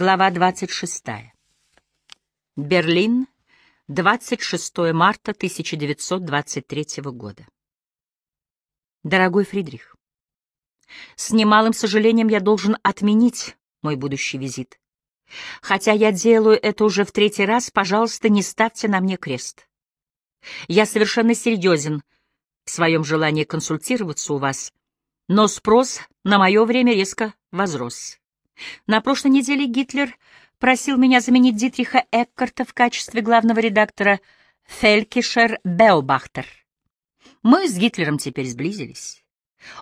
Глава 26. Берлин, 26 марта 1923 года. Дорогой Фридрих, с немалым сожалением я должен отменить мой будущий визит. Хотя я делаю это уже в третий раз, пожалуйста, не ставьте на мне крест. Я совершенно серьезен в своем желании консультироваться у вас, но спрос на мое время резко возрос. На прошлой неделе Гитлер просил меня заменить Дитриха Эккарта в качестве главного редактора Фелькишер Беобахтер. Мы с Гитлером теперь сблизились.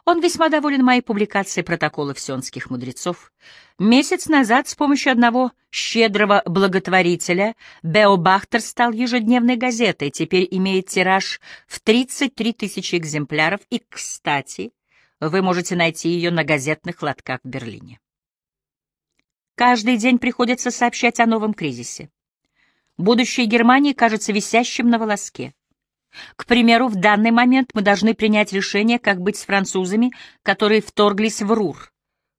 Он весьма доволен моей публикацией протоколов сионских мудрецов. Месяц назад с помощью одного щедрого благотворителя Беобахтер стал ежедневной газетой, теперь имеет тираж в 33 тысячи экземпляров, и, кстати, вы можете найти ее на газетных лотках в Берлине. Каждый день приходится сообщать о новом кризисе. Будущее Германии кажется висящим на волоске. К примеру, в данный момент мы должны принять решение, как быть с французами, которые вторглись в РУР,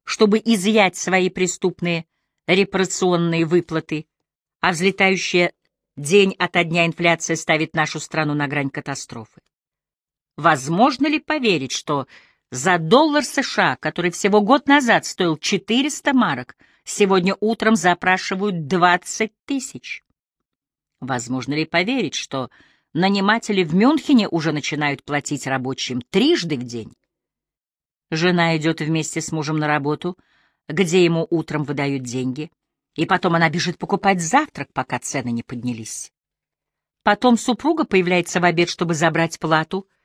чтобы изъять свои преступные репарационные выплаты, а взлетающая день ото дня инфляция ставит нашу страну на грань катастрофы. Возможно ли поверить, что за доллар США, который всего год назад стоил 400 марок, Сегодня утром запрашивают 20 тысяч. Возможно ли поверить, что наниматели в Мюнхене уже начинают платить рабочим трижды в день? Жена идет вместе с мужем на работу, где ему утром выдают деньги, и потом она бежит покупать завтрак, пока цены не поднялись. Потом супруга появляется в обед, чтобы забрать плату —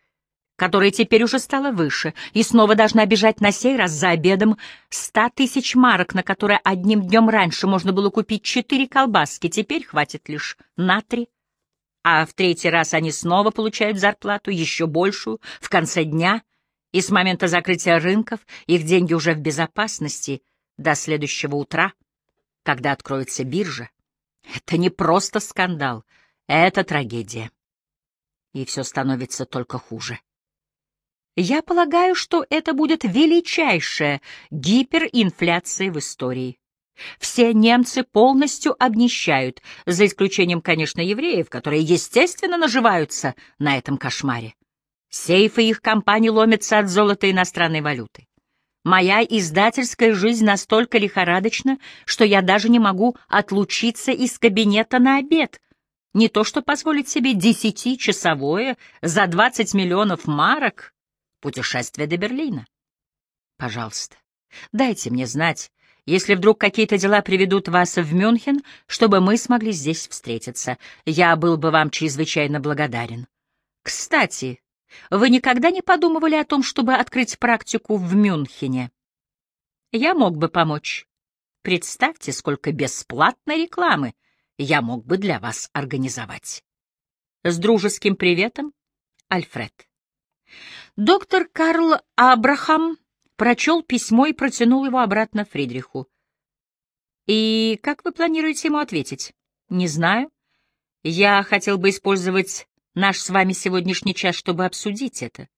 которая теперь уже стала выше, и снова должна бежать на сей раз за обедом ста тысяч марок, на которые одним днем раньше можно было купить четыре колбаски, теперь хватит лишь на три. А в третий раз они снова получают зарплату, еще большую, в конце дня, и с момента закрытия рынков их деньги уже в безопасности до следующего утра, когда откроется биржа. Это не просто скандал, это трагедия. И все становится только хуже. Я полагаю, что это будет величайшая гиперинфляция в истории. Все немцы полностью обнищают, за исключением, конечно, евреев, которые, естественно, наживаются на этом кошмаре. Сейфы их компаний ломятся от золота иностранной валюты. Моя издательская жизнь настолько лихорадочна, что я даже не могу отлучиться из кабинета на обед. Не то что позволить себе десятичасовое за двадцать миллионов марок путешествие до Берлина. Пожалуйста, дайте мне знать, если вдруг какие-то дела приведут вас в Мюнхен, чтобы мы смогли здесь встретиться. Я был бы вам чрезвычайно благодарен. Кстати, вы никогда не подумывали о том, чтобы открыть практику в Мюнхене? Я мог бы помочь. Представьте, сколько бесплатной рекламы я мог бы для вас организовать. С дружеским приветом, Альфред. Доктор Карл Абрахам прочел письмо и протянул его обратно Фридриху. «И как вы планируете ему ответить?» «Не знаю. Я хотел бы использовать наш с вами сегодняшний час, чтобы обсудить это.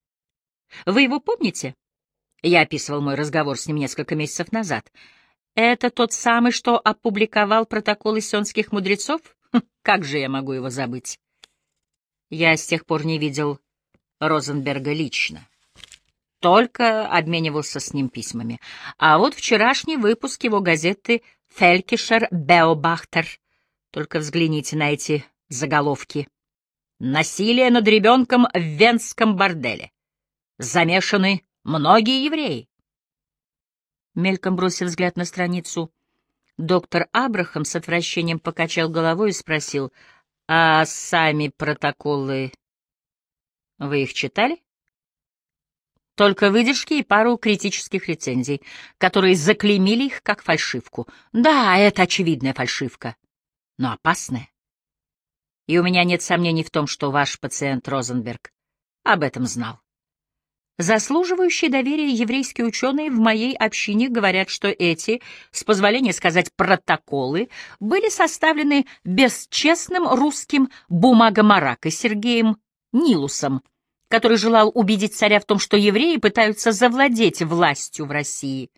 Вы его помните?» Я описывал мой разговор с ним несколько месяцев назад. «Это тот самый, что опубликовал протоколы сионских мудрецов? Хм, как же я могу его забыть?» Я с тех пор не видел Розенберга лично. Только обменивался с ним письмами. А вот вчерашний выпуск его газеты «Фелькишер Беобахтер». Только взгляните на эти заголовки. «Насилие над ребенком в венском борделе. Замешаны многие евреи». Мельком бросив взгляд на страницу, доктор Абрахам с отвращением покачал головой и спросил, «А сами протоколы вы их читали? Только выдержки и пару критических рецензий, которые заклеймили их как фальшивку. Да, это очевидная фальшивка, но опасная. И у меня нет сомнений в том, что ваш пациент Розенберг об этом знал. Заслуживающие доверия еврейские ученые в моей общине говорят, что эти, с позволения сказать, протоколы были составлены бесчестным русским бумагомаракой Сергеем Нилусом, который желал убедить царя в том, что евреи пытаются завладеть властью в России.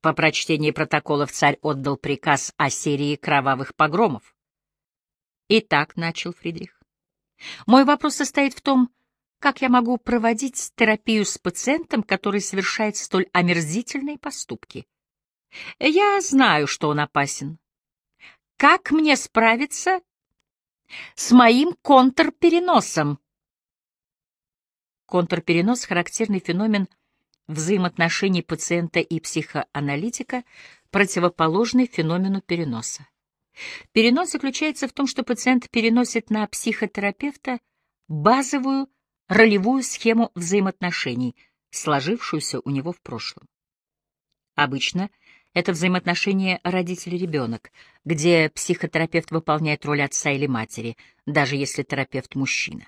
По прочтении протоколов царь отдал приказ о серии кровавых погромов. Итак, начал Фридрих, мой вопрос состоит в том, как я могу проводить терапию с пациентом, который совершает столь омерзительные поступки. Я знаю, что он опасен. Как мне справиться с моим контрпереносом? Контрперенос — характерный феномен взаимоотношений пациента и психоаналитика, противоположный феномену переноса. Перенос заключается в том, что пациент переносит на психотерапевта базовую ролевую схему взаимоотношений, сложившуюся у него в прошлом. Обычно это взаимоотношения родитель-ребенок, где психотерапевт выполняет роль отца или матери, даже если терапевт мужчина.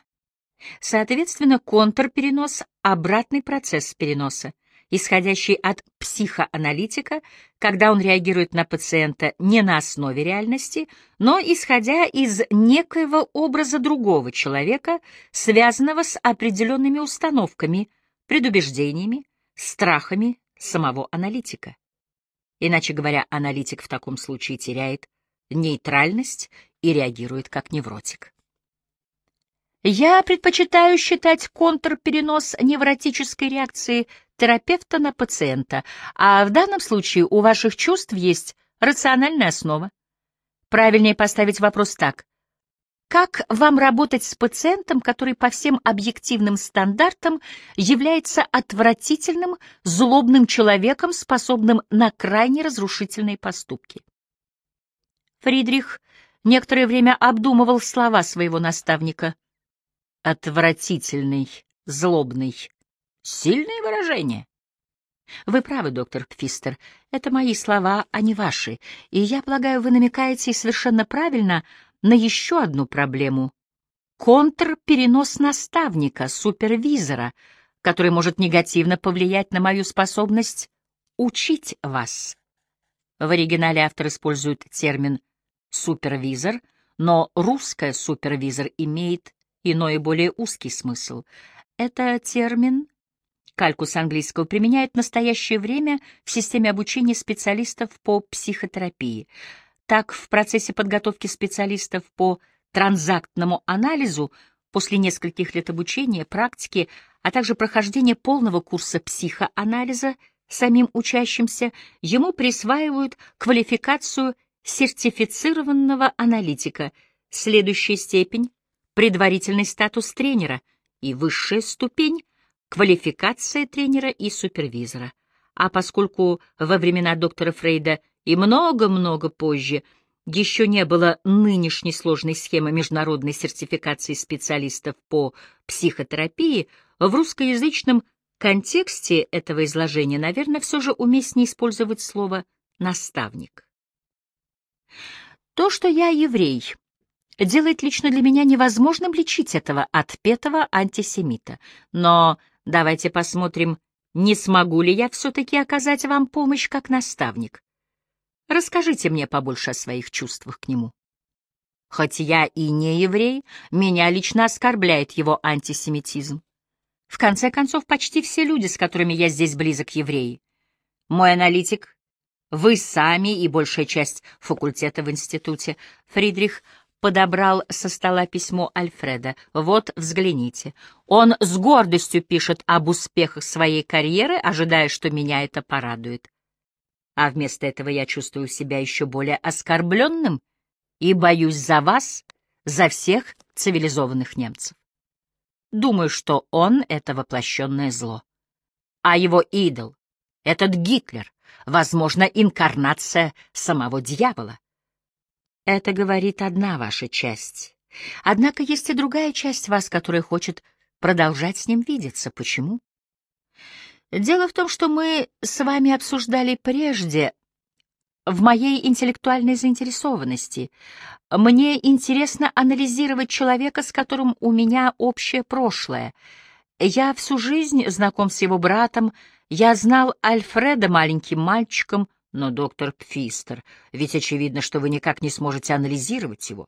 Соответственно, контрперенос — обратный процесс переноса, исходящий от психоаналитика, когда он реагирует на пациента не на основе реальности, но исходя из некоего образа другого человека, связанного с определенными установками, предубеждениями, страхами самого аналитика. Иначе говоря, аналитик в таком случае теряет нейтральность и реагирует как невротик. Я предпочитаю считать контрперенос невротической реакции терапевта на пациента, а в данном случае у ваших чувств есть рациональная основа. Правильнее поставить вопрос так. Как вам работать с пациентом, который по всем объективным стандартам является отвратительным, злобным человеком, способным на крайне разрушительные поступки? Фридрих некоторое время обдумывал слова своего наставника — Отвратительный, злобный. Сильное выражение. Вы правы, доктор Пфистер. Это мои слова, а не ваши. И я полагаю, вы намекаете совершенно правильно на еще одну проблему. Контрперенос наставника, супервизора, который может негативно повлиять на мою способность учить вас. В оригинале автор использует термин «супервизор», но русское «супервизор» имеет иной и более узкий смысл. Это термин, калькус английского, применяют в настоящее время в системе обучения специалистов по психотерапии. Так, в процессе подготовки специалистов по транзактному анализу после нескольких лет обучения, практики, а также прохождения полного курса психоанализа самим учащимся, ему присваивают квалификацию сертифицированного аналитика. Следующая степень предварительный статус тренера и высшая ступень — квалификация тренера и супервизора. А поскольку во времена доктора Фрейда и много-много позже еще не было нынешней сложной схемы международной сертификации специалистов по психотерапии, в русскоязычном контексте этого изложения, наверное, все же уместнее использовать слово «наставник». То, что я еврей, делает лично для меня невозможным лечить этого отпетого антисемита. Но давайте посмотрим, не смогу ли я все-таки оказать вам помощь как наставник. Расскажите мне побольше о своих чувствах к нему. Хоть я и не еврей, меня лично оскорбляет его антисемитизм. В конце концов, почти все люди, с которыми я здесь близок, евреи. Мой аналитик, вы сами и большая часть факультета в институте, Фридрих подобрал со стола письмо Альфреда. «Вот, взгляните. Он с гордостью пишет об успехах своей карьеры, ожидая, что меня это порадует. А вместо этого я чувствую себя еще более оскорбленным и боюсь за вас, за всех цивилизованных немцев. Думаю, что он — это воплощенное зло. А его идол, этот Гитлер, возможно, инкарнация самого дьявола. Это говорит одна ваша часть. Однако есть и другая часть вас, которая хочет продолжать с ним видеться. Почему? Дело в том, что мы с вами обсуждали прежде в моей интеллектуальной заинтересованности. Мне интересно анализировать человека, с которым у меня общее прошлое. Я всю жизнь знаком с его братом, я знал Альфреда маленьким мальчиком, но, доктор Пфистер, ведь очевидно, что вы никак не сможете анализировать его.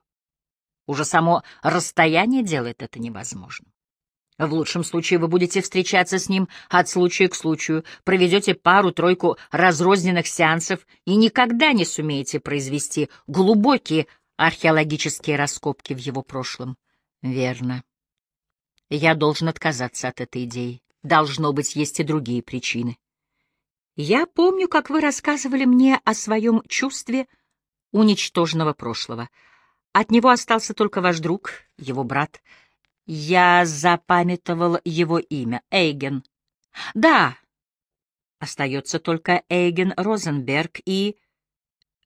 Уже само расстояние делает это невозможным. В лучшем случае вы будете встречаться с ним от случая к случаю, проведете пару-тройку разрозненных сеансов и никогда не сумеете произвести глубокие археологические раскопки в его прошлом. Верно. Я должен отказаться от этой идеи. Должно быть, есть и другие причины. Я помню, как вы рассказывали мне о своем чувстве уничтоженного прошлого. От него остался только ваш друг, его брат — я запамятовал его имя. Эйген. Да. Остается только Эйген Розенберг и...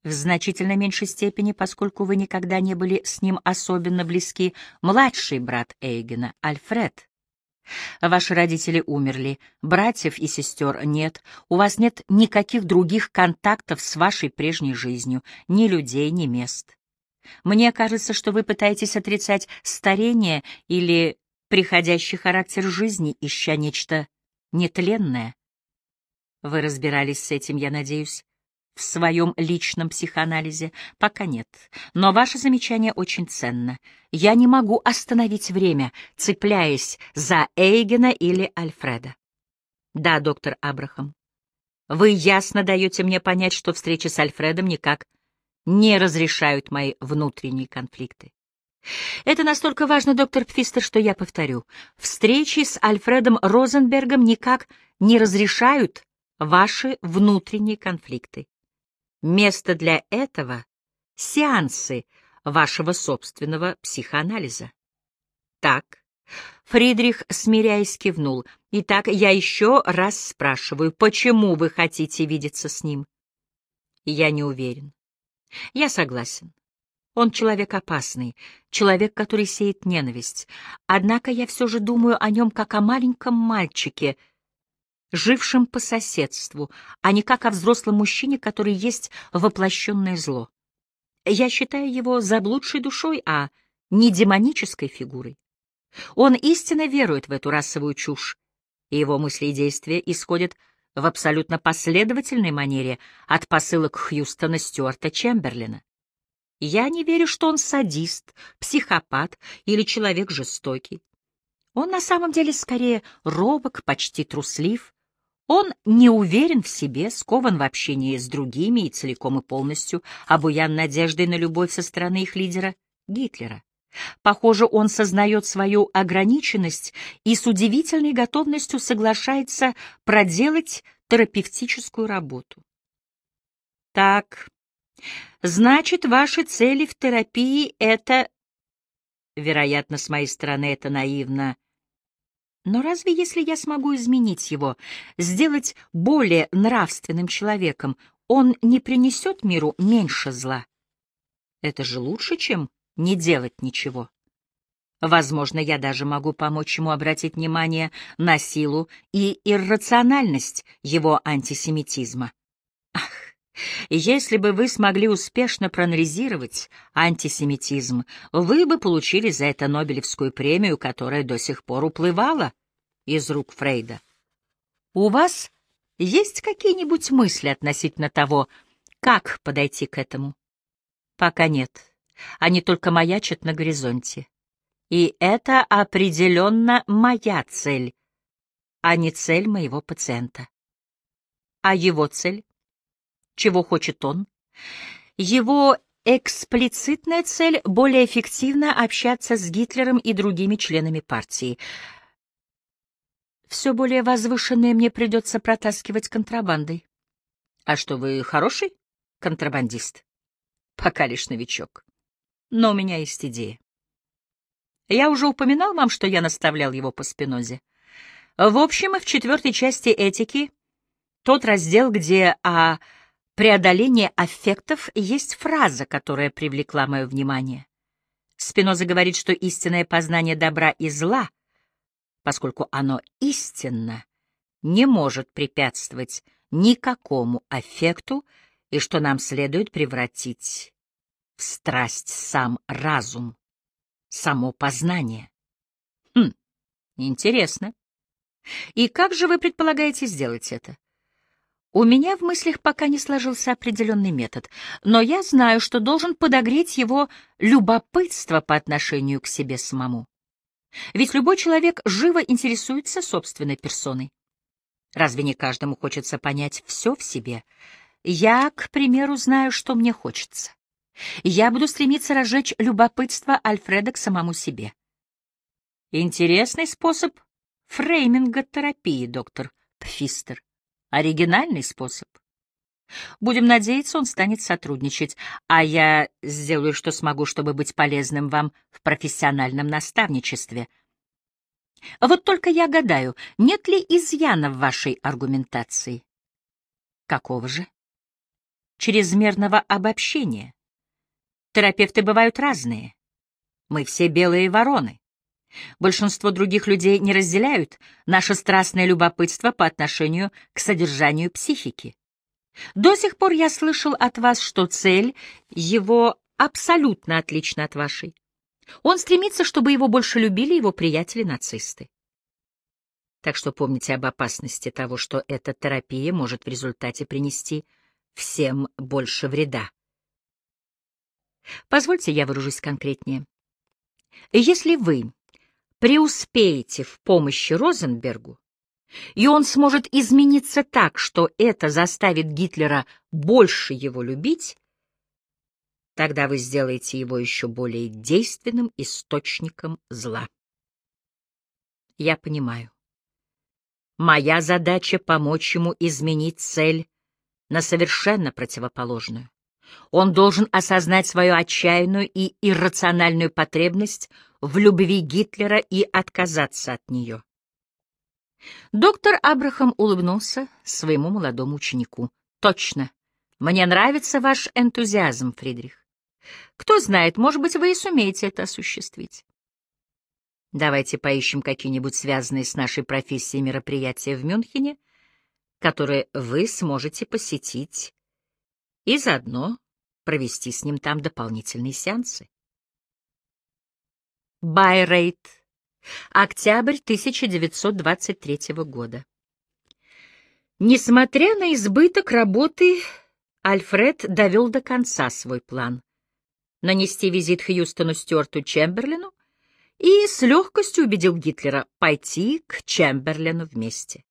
В значительно меньшей степени, поскольку вы никогда не были с ним особенно близки, младший брат Эйгена, Альфред. Ваши родители умерли, братьев и сестер нет, у вас нет никаких других контактов с вашей прежней жизнью, ни людей, ни мест. Мне кажется, что вы пытаетесь отрицать старение или приходящий характер жизни, ища нечто нетленное. Вы разбирались с этим, я надеюсь, в своем личном психоанализе? Пока нет. Но ваше замечание очень ценно. Я не могу остановить время, цепляясь за Эйгена или Альфреда. Да, доктор Абрахам. Вы ясно даете мне понять, что встреча с Альфредом никак не разрешают мои внутренние конфликты. Это настолько важно, доктор Пфистер, что я повторю. Встречи с Альфредом Розенбергом никак не разрешают ваши внутренние конфликты. Место для этого — сеансы вашего собственного психоанализа. Так, Фридрих, смиряясь, кивнул. Итак, я еще раз спрашиваю, почему вы хотите видеться с ним? Я не уверен. Я согласен. Он человек опасный, человек, который сеет ненависть. Однако я все же думаю о нем как о маленьком мальчике, жившем по соседству, а не как о взрослом мужчине, который есть воплощенное зло. Я считаю его заблудшей душой, а не демонической фигурой. Он истинно верует в эту расовую чушь, и его мысли и действия исходят в абсолютно последовательной манере от посылок Хьюстона Стюарта Чемберлина. Я не верю, что он садист, психопат или человек жестокий. Он на самом деле скорее робок, почти труслив. Он не уверен в себе, скован в общении с другими и целиком и полностью обуян надеждой на любовь со стороны их лидера Гитлера. Похоже, он сознает свою ограниченность и с удивительной готовностью соглашается проделать терапевтическую работу. Так, значит, ваши цели в терапии — это... Вероятно, с моей стороны это наивно. Но разве если я смогу изменить его, сделать более нравственным человеком, он не принесет миру меньше зла? Это же лучше, чем не делать ничего. Возможно, я даже могу помочь ему обратить внимание на силу и иррациональность его антисемитизма. Ах, если бы вы смогли успешно проанализировать антисемитизм, вы бы получили за это Нобелевскую премию, которая до сих пор уплывала из рук Фрейда. У вас есть какие-нибудь мысли относительно того, как подойти к этому? Пока нет. Они только маячат на горизонте. И это определенно моя цель, а не цель моего пациента. А его цель? Чего хочет он? Его эксплицитная цель — более эффективно общаться с Гитлером и другими членами партии. Все более возвышенное мне придется протаскивать контрабандой. А что, вы хороший контрабандист? Пока лишь новичок но у меня есть идея. Я уже упоминал вам, что я наставлял его по спинозе. В общем, в четвертой части этики, тот раздел, где о преодолении аффектов, есть фраза, которая привлекла мое внимание. Спиноза говорит, что истинное познание добра и зла, поскольку оно истинно, не может препятствовать никакому аффекту, и что нам следует превратить в страсть сам разум, само познание. Хм, интересно. И как же вы предполагаете сделать это? У меня в мыслях пока не сложился определенный метод, но я знаю, что должен подогреть его любопытство по отношению к себе самому. Ведь любой человек живо интересуется собственной персоной. Разве не каждому хочется понять все в себе? Я, к примеру, знаю, что мне хочется. Я буду стремиться разжечь любопытство Альфреда к самому себе. Интересный способ фрейминга терапии, доктор Пфистер. Оригинальный способ. Будем надеяться, он станет сотрудничать, а я сделаю, что смогу, чтобы быть полезным вам в профессиональном наставничестве. Вот только я гадаю, нет ли изъяна в вашей аргументации? Какого же? Чрезмерного обобщения. Терапевты бывают разные. Мы все белые вороны. Большинство других людей не разделяют наше страстное любопытство по отношению к содержанию психики. До сих пор я слышал от вас, что цель его абсолютно отлична от вашей. Он стремится, чтобы его больше любили его приятели-нацисты. Так что помните об опасности того, что эта терапия может в результате принести всем больше вреда. Позвольте я выражусь конкретнее. Если вы преуспеете в помощи Розенбергу, и он сможет измениться так, что это заставит Гитлера больше его любить, тогда вы сделаете его еще более действенным источником зла. Я понимаю. Моя задача — помочь ему изменить цель на совершенно противоположную. Он должен осознать свою отчаянную и иррациональную потребность в любви Гитлера и отказаться от нее. Доктор Абрахам улыбнулся своему молодому ученику. «Точно. Мне нравится ваш энтузиазм, Фридрих. Кто знает, может быть, вы и сумеете это осуществить. Давайте поищем какие-нибудь связанные с нашей профессией мероприятия в Мюнхене, которые вы сможете посетить, и заодно провести с ним там дополнительные сеансы. Байрейт Октябрь 1923 года. Несмотря на избыток работы, Альфред довел до конца свой план — нанести визит Хьюстону Стюарту Чемберлену и с легкостью убедил Гитлера пойти к Чемберлену вместе.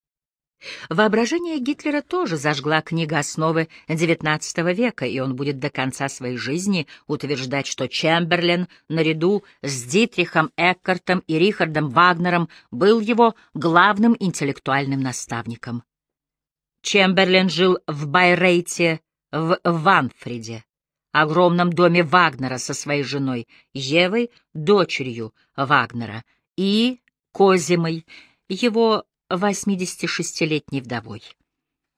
Воображение Гитлера тоже зажгла книга «Основы XIX века», и он будет до конца своей жизни утверждать, что Чемберлен, наряду с Дитрихом Эккартом и Рихардом Вагнером, был его главным интеллектуальным наставником. Чемберлен жил в Байрейте, в Ванфриде, огромном доме Вагнера со своей женой Евой, дочерью Вагнера, и Козимой, его 86-летней вдовой.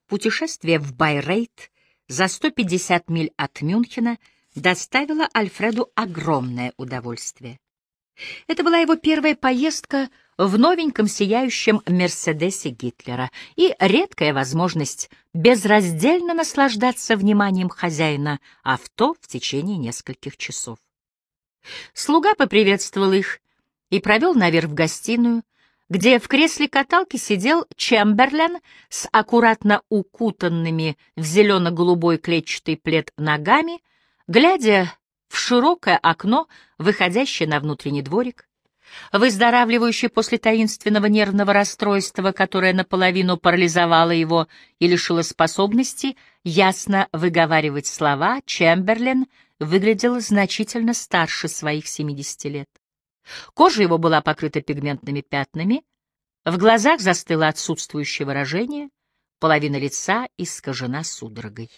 Путешествие в Байрейт за 150 миль от Мюнхена доставило Альфреду огромное удовольствие. Это была его первая поездка в новеньком сияющем Мерседесе Гитлера и редкая возможность безраздельно наслаждаться вниманием хозяина авто в течение нескольких часов. Слуга поприветствовал их и провел наверх в гостиную, где в кресле каталки сидел Чемберлен с аккуратно укутанными в зелено-голубой клетчатый плед ногами, глядя в широкое окно, выходящее на внутренний дворик. Выздоравливающий после таинственного нервного расстройства, которое наполовину парализовало его и лишило способности ясно выговаривать слова, Чемберлен выглядел значительно старше своих 70 лет. Кожа его была покрыта пигментными пятнами, в глазах застыло отсутствующее выражение, половина лица искажена судорогой.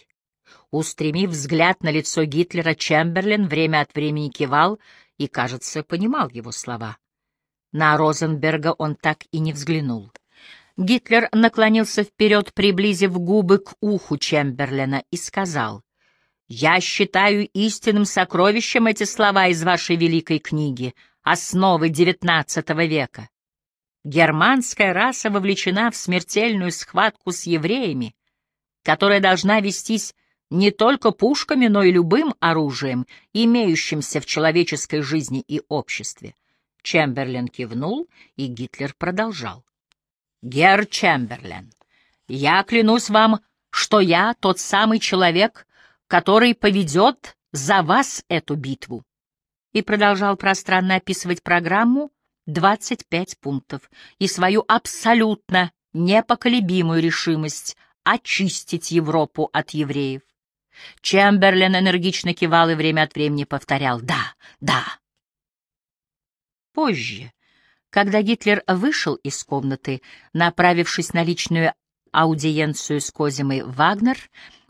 Устремив взгляд на лицо Гитлера, Чемберлен время от времени кивал и, кажется, понимал его слова. На Розенберга он так и не взглянул. Гитлер наклонился вперед, приблизив губы к уху Чемберлена, и сказал, «Я считаю истинным сокровищем эти слова из вашей великой книги — основы XIX века. Германская раса вовлечена в смертельную схватку с евреями, которая должна вестись не только пушками, но и любым оружием, имеющимся в человеческой жизни и обществе. Чемберлен кивнул, и Гитлер продолжал. «Герр Чемберлен, я клянусь вам, что я тот самый человек, который поведет за вас эту битву и продолжал пространно описывать программу, 25 пунктов и свою абсолютно непоколебимую решимость очистить Европу от евреев. Чемберлен энергично кивал и время от времени повторял «да, да». Позже, когда Гитлер вышел из комнаты, направившись на личную аудиенцию с Козимой Вагнер,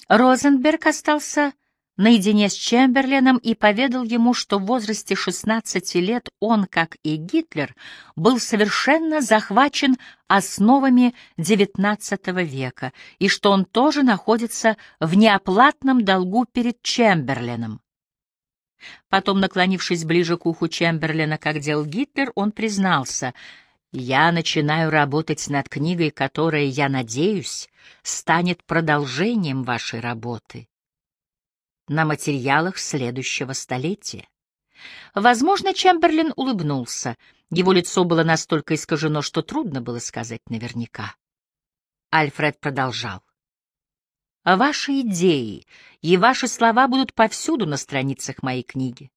Розенберг остался наедине с Чемберленом и поведал ему, что в возрасте 16 лет он, как и Гитлер, был совершенно захвачен основами XIX века и что он тоже находится в неоплатном долгу перед Чемберленом. Потом, наклонившись ближе к уху Чемберлена, как делал Гитлер, он признался — я начинаю работать над книгой, которая, я надеюсь, станет продолжением вашей работы на материалах следующего столетия. Возможно, Чемберлин улыбнулся. Его лицо было настолько искажено, что трудно было сказать наверняка. Альфред продолжал. Ваши идеи и ваши слова будут повсюду на страницах моей книги.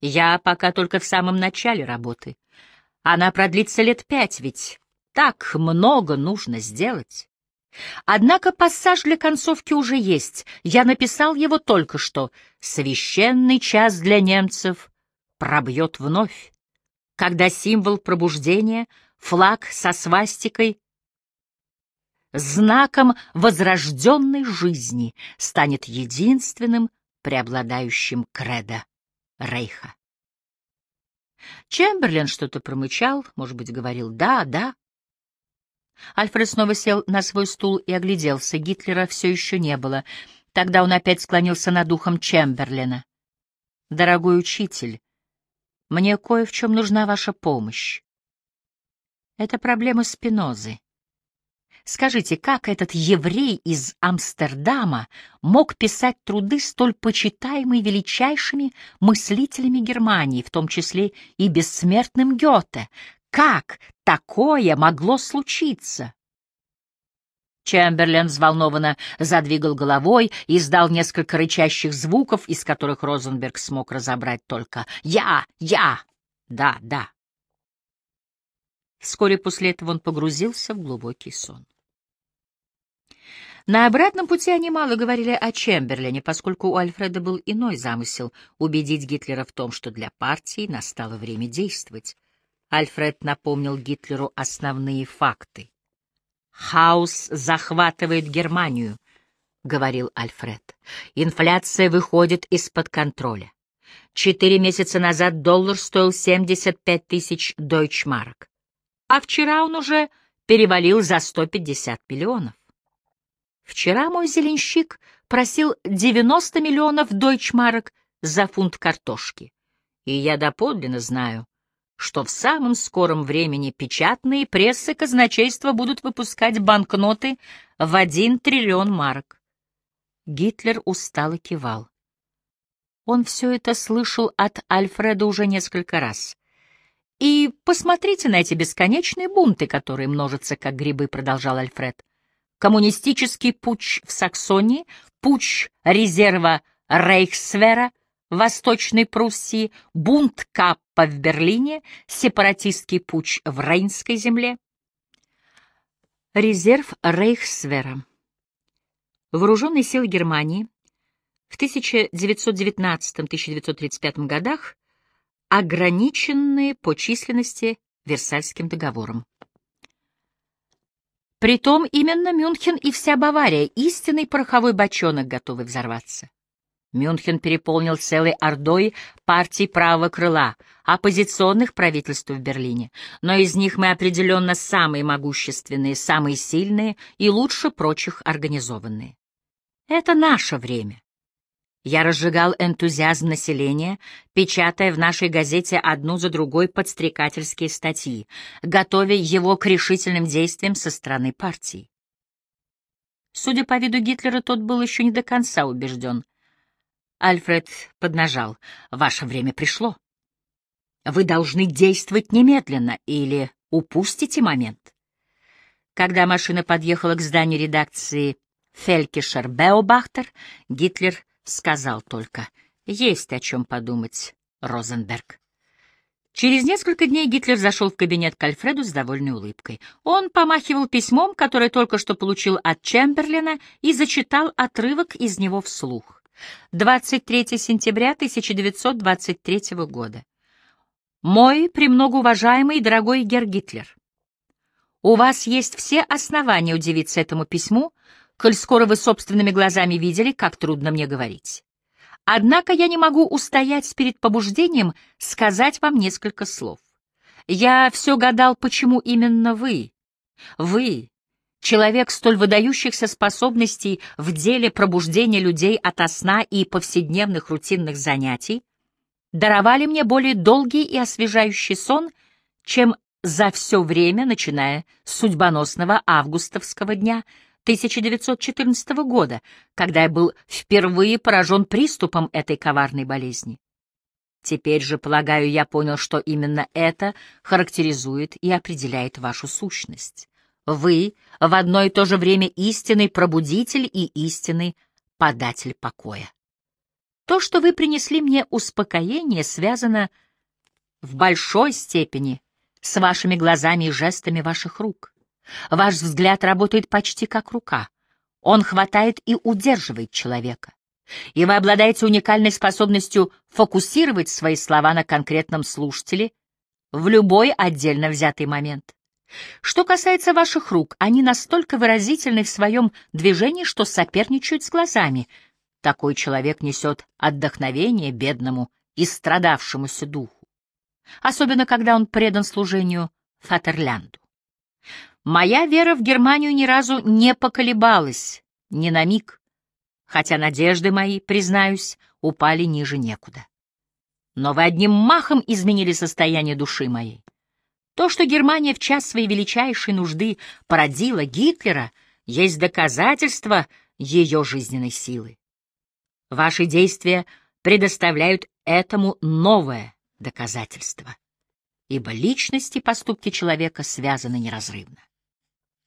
Я пока только в самом начале работы. Она продлится лет пять, ведь так много нужно сделать. Однако пассаж для концовки уже есть. Я написал его только что. Священный час для немцев пробьет вновь, когда символ пробуждения, флаг со свастикой, знаком возрожденной жизни, станет единственным преобладающим кредо Рейха. Чемберлен что-то промычал, может быть, говорил «да, да». Альфред снова сел на свой стул и огляделся. Гитлера все еще не было. Тогда он опять склонился над ухом Чемберлена. «Дорогой учитель, мне кое в чем нужна ваша помощь. Это проблема Спинозы. Скажите, как этот еврей из Амстердама мог писать труды, столь почитаемые величайшими мыслителями Германии, в том числе и бессмертным Гёте? Как такое могло случиться? Чемберлен взволнованно задвигал головой и издал несколько рычащих звуков, из которых Розенберг смог разобрать только «Я! Я! Да, да!». Вскоре после этого он погрузился в глубокий сон. На обратном пути они мало говорили о Чемберлене, поскольку у Альфреда был иной замысел — убедить Гитлера в том, что для партии настало время действовать. Альфред напомнил Гитлеру основные факты. «Хаус захватывает Германию», — говорил Альфред. «Инфляция выходит из-под контроля. Четыре месяца назад доллар стоил 75 тысяч дойчмарок, а вчера он уже перевалил за 150 миллионов. Вчера мой зеленщик просил 90 миллионов дойчмарок за фунт картошки. И я доподлинно знаю, что в самом скором времени печатные прессы казначейства будут выпускать банкноты в один триллион марок. Гитлер устало кивал. Он все это слышал от Альфреда уже несколько раз. «И посмотрите на эти бесконечные бунты, которые множатся, как грибы», — продолжал Альфред коммунистический путч в Саксонии, путч резерва Рейхсвера Восточной Пруссии, бунт Каппа в Берлине, сепаратистский путч в Рейнской земле. Резерв Рейхсвера. Вооруженные силы Германии в 1919-1935 годах ограниченные по численности Версальским договором. Притом именно Мюнхен и вся Бавария — истинный пороховой бочонок, готовый взорваться. Мюнхен переполнил целой ордой партий правого крыла, оппозиционных правительств в Берлине, но из них мы определенно самые могущественные, самые сильные и лучше прочих организованные. Это наше время. Я разжигал энтузиазм населения, печатая в нашей газете одну за другой подстрекательские статьи, готовя его к решительным действиям со стороны партии. Судя по виду Гитлера, тот был еще не до конца убежден. Альфред поднажал. «Ваше время пришло. Вы должны действовать немедленно или упустите момент». Когда машина подъехала к зданию редакции Фелькишер Беобахтер, Гитлер сказал только, есть о чем подумать, Розенберг. Через несколько дней Гитлер зашел в кабинет к Альфреду с довольной улыбкой. Он помахивал письмом, которое только что получил от Чемберлина, и зачитал отрывок из него вслух. 23 сентября 1923 года. «Мой премногоуважаемый и дорогой Гер Гитлер, у вас есть все основания удивиться этому письму, коль скоро вы собственными глазами видели, как трудно мне говорить. Однако я не могу устоять перед побуждением сказать вам несколько слов. Я все гадал, почему именно вы, вы, человек столь выдающихся способностей в деле пробуждения людей ото сна и повседневных рутинных занятий, даровали мне более долгий и освежающий сон, чем за все время, начиная с судьбоносного августовского дня — 1914 года, когда я был впервые поражен приступом этой коварной болезни. Теперь же, полагаю, я понял, что именно это характеризует и определяет вашу сущность. Вы в одно и то же время истинный пробудитель и истинный податель покоя. То, что вы принесли мне успокоение, связано в большой степени с вашими глазами и жестами ваших рук. Ваш взгляд работает почти как рука. Он хватает и удерживает человека. И вы обладаете уникальной способностью фокусировать свои слова на конкретном слушателе в любой отдельно взятый момент. Что касается ваших рук, они настолько выразительны в своем движении, что соперничают с глазами. Такой человек несет отдохновение бедному и страдавшемуся духу. Особенно, когда он предан служению Фатерлянду. Моя вера в Германию ни разу не поколебалась, ни на миг, хотя надежды мои, признаюсь, упали ниже некуда. Но вы одним махом изменили состояние души моей. То, что Германия в час своей величайшей нужды породила Гитлера, есть доказательство ее жизненной силы. Ваши действия предоставляют этому новое доказательство, ибо личность и поступки человека связаны неразрывно.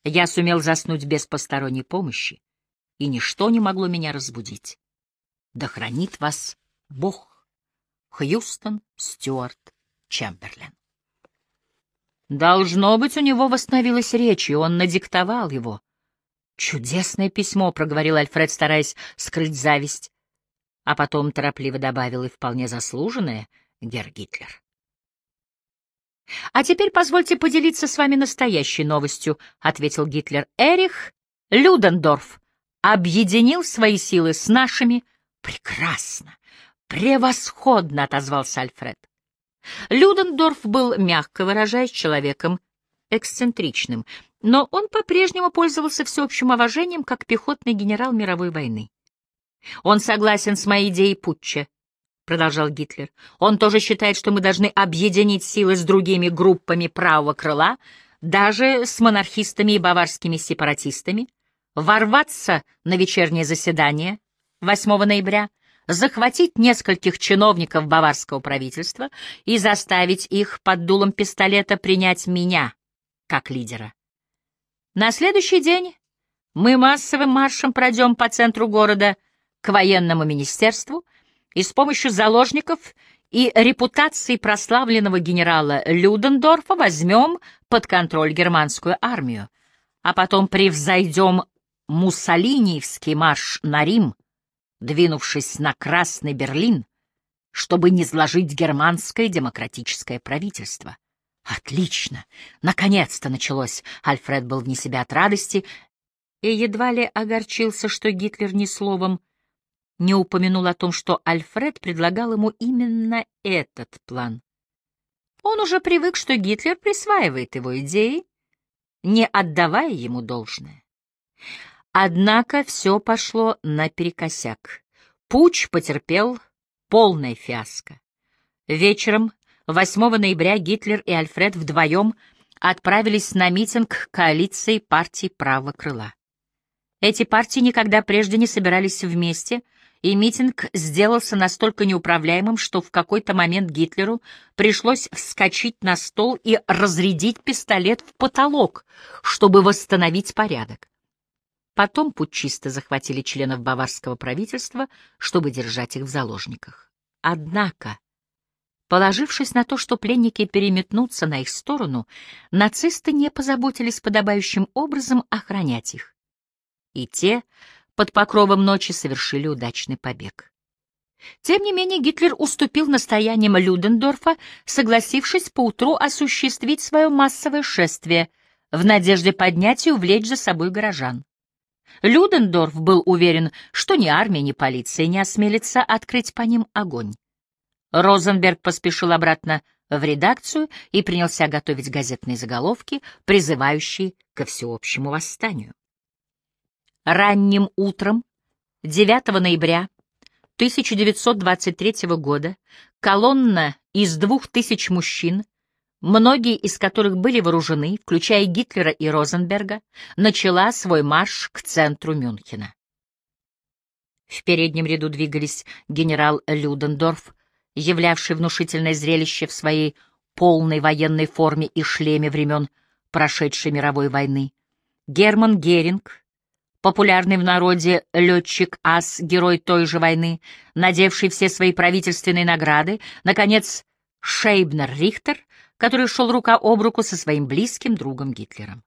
Я сумел заснуть без посторонней помощи, и ничто не могло меня разбудить. Да хранит вас Бог. Хьюстон Стюарт Чемберлен. Должно быть, у него восстановилась речь, и он надиктовал его. «Чудесное письмо», — проговорил Альфред, стараясь скрыть зависть, а потом торопливо добавил и вполне заслуженное, Герр Гитлер. «А теперь позвольте поделиться с вами настоящей новостью», — ответил Гитлер. «Эрих Людендорф объединил свои силы с нашими». «Прекрасно! Превосходно!» — отозвался Альфред. Людендорф был, мягко выражаясь, человеком эксцентричным, но он по-прежнему пользовался всеобщим уважением как пехотный генерал мировой войны. Он согласен с моей идеей путча, — продолжал Гитлер. «Он тоже считает, что мы должны объединить силы с другими группами правого крыла, даже с монархистами и баварскими сепаратистами, ворваться на вечернее заседание 8 ноября, захватить нескольких чиновников баварского правительства и заставить их под дулом пистолета принять меня как лидера. На следующий день мы массовым маршем пройдем по центру города к военному министерству и с помощью заложников и репутации прославленного генерала Людендорфа возьмем под контроль германскую армию, а потом превзойдем Муссолиниевский марш на Рим, двинувшись на Красный Берлин, чтобы не сложить германское демократическое правительство. Отлично! Наконец-то началось! Альфред был вне себя от радости и едва ли огорчился, что Гитлер ни словом не упомянул о том, что Альфред предлагал ему именно этот план. Он уже привык, что Гитлер присваивает его идеи, не отдавая ему должное. Однако все пошло наперекосяк. Пуч потерпел полное фиаско. Вечером 8 ноября Гитлер и Альфред вдвоем отправились на митинг коалиции партий правого крыла. Эти партии никогда прежде не собирались вместе — и митинг сделался настолько неуправляемым, что в какой-то момент Гитлеру пришлось вскочить на стол и разрядить пистолет в потолок, чтобы восстановить порядок. Потом путчисты захватили членов баварского правительства, чтобы держать их в заложниках. Однако Положившись на то, что пленники переметнутся на их сторону, нацисты не позаботились подобающим образом охранять их. И те под покровом ночи совершили удачный побег. Тем не менее Гитлер уступил настояниям Людендорфа, согласившись поутру осуществить свое массовое шествие в надежде поднять и увлечь за собой горожан. Людендорф был уверен, что ни армия, ни полиция не осмелится открыть по ним огонь. Розенберг поспешил обратно в редакцию и принялся готовить газетные заголовки, призывающие ко всеобщему восстанию. Ранним утром 9 ноября 1923 года колонна из двух тысяч мужчин, многие из которых были вооружены, включая Гитлера и Розенберга, начала свой марш к центру Мюнхена. В переднем ряду двигались генерал Людендорф, являвший внушительное зрелище в своей полной военной форме и шлеме времен прошедшей мировой войны, Герман Геринг, популярный в народе летчик-ас, герой той же войны, надевший все свои правительственные награды, наконец, Шейбнер Рихтер, который шел рука об руку со своим близким другом Гитлером.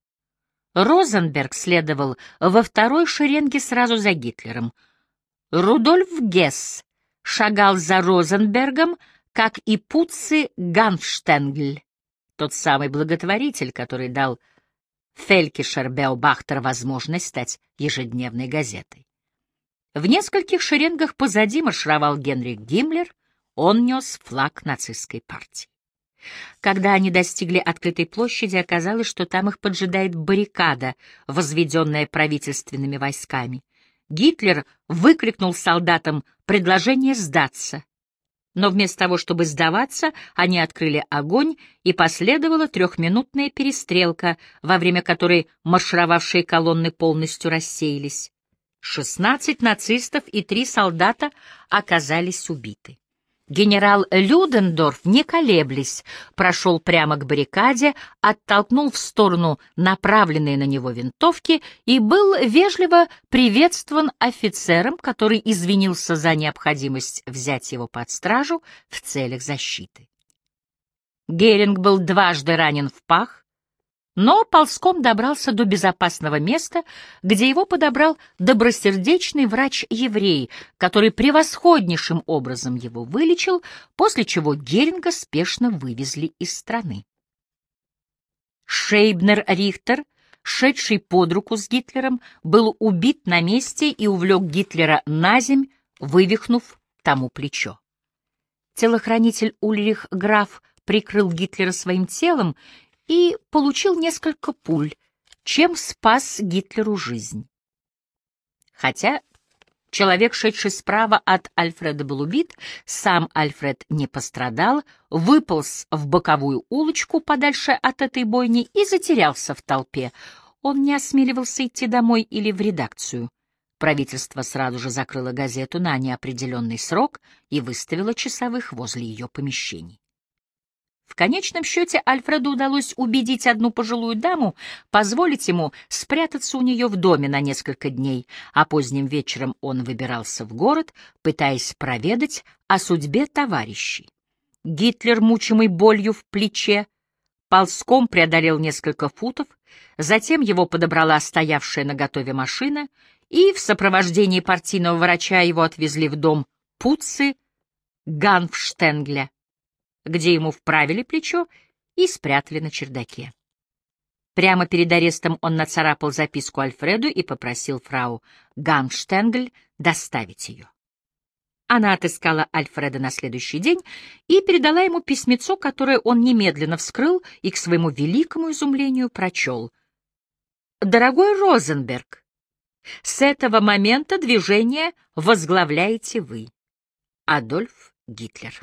Розенберг следовал во второй шеренге сразу за Гитлером. Рудольф Гесс шагал за Розенбергом, как и Пуцци Ганфштенгль, тот самый благотворитель, который дал Фелькишер Беобахтер возможность стать ежедневной газетой. В нескольких шеренгах позади маршировал Генрих Гиммлер, он нес флаг нацистской партии. Когда они достигли открытой площади, оказалось, что там их поджидает баррикада, возведенная правительственными войсками. Гитлер выкрикнул солдатам предложение сдаться. Но вместо того, чтобы сдаваться, они открыли огонь, и последовала трехминутная перестрелка, во время которой маршировавшие колонны полностью рассеялись. Шестнадцать нацистов и три солдата оказались убиты. Генерал Людендорф, не колеблясь, прошел прямо к баррикаде, оттолкнул в сторону направленные на него винтовки и был вежливо приветствован офицером, который извинился за необходимость взять его под стражу в целях защиты. Геринг был дважды ранен в пах, но ползком добрался до безопасного места, где его подобрал добросердечный врач-еврей, который превосходнейшим образом его вылечил, после чего Геринга спешно вывезли из страны. Шейбнер Рихтер, шедший под руку с Гитлером, был убит на месте и увлек Гитлера на земь, вывихнув тому плечо. Телохранитель Ульрих Граф прикрыл Гитлера своим телом и получил несколько пуль, чем спас Гитлеру жизнь. Хотя человек, шедший справа от Альфреда, был убит, сам Альфред не пострадал, выполз в боковую улочку подальше от этой бойни и затерялся в толпе. Он не осмеливался идти домой или в редакцию. Правительство сразу же закрыло газету на неопределенный срок и выставило часовых возле ее помещений. В конечном счете Альфреду удалось убедить одну пожилую даму позволить ему спрятаться у нее в доме на несколько дней, а поздним вечером он выбирался в город, пытаясь проведать о судьбе товарищей. Гитлер, мучимый болью в плече, ползком преодолел несколько футов, затем его подобрала стоявшая на готове машина, и в сопровождении партийного врача его отвезли в дом Пуцци Ганфштенгля где ему вправили плечо и спрятали на чердаке. Прямо перед арестом он нацарапал записку Альфреду и попросил фрау Ганштенгль доставить ее. Она отыскала Альфреда на следующий день и передала ему письмецо, которое он немедленно вскрыл и, к своему великому изумлению, прочел. «Дорогой Розенберг, с этого момента движение возглавляете вы, Адольф Гитлер».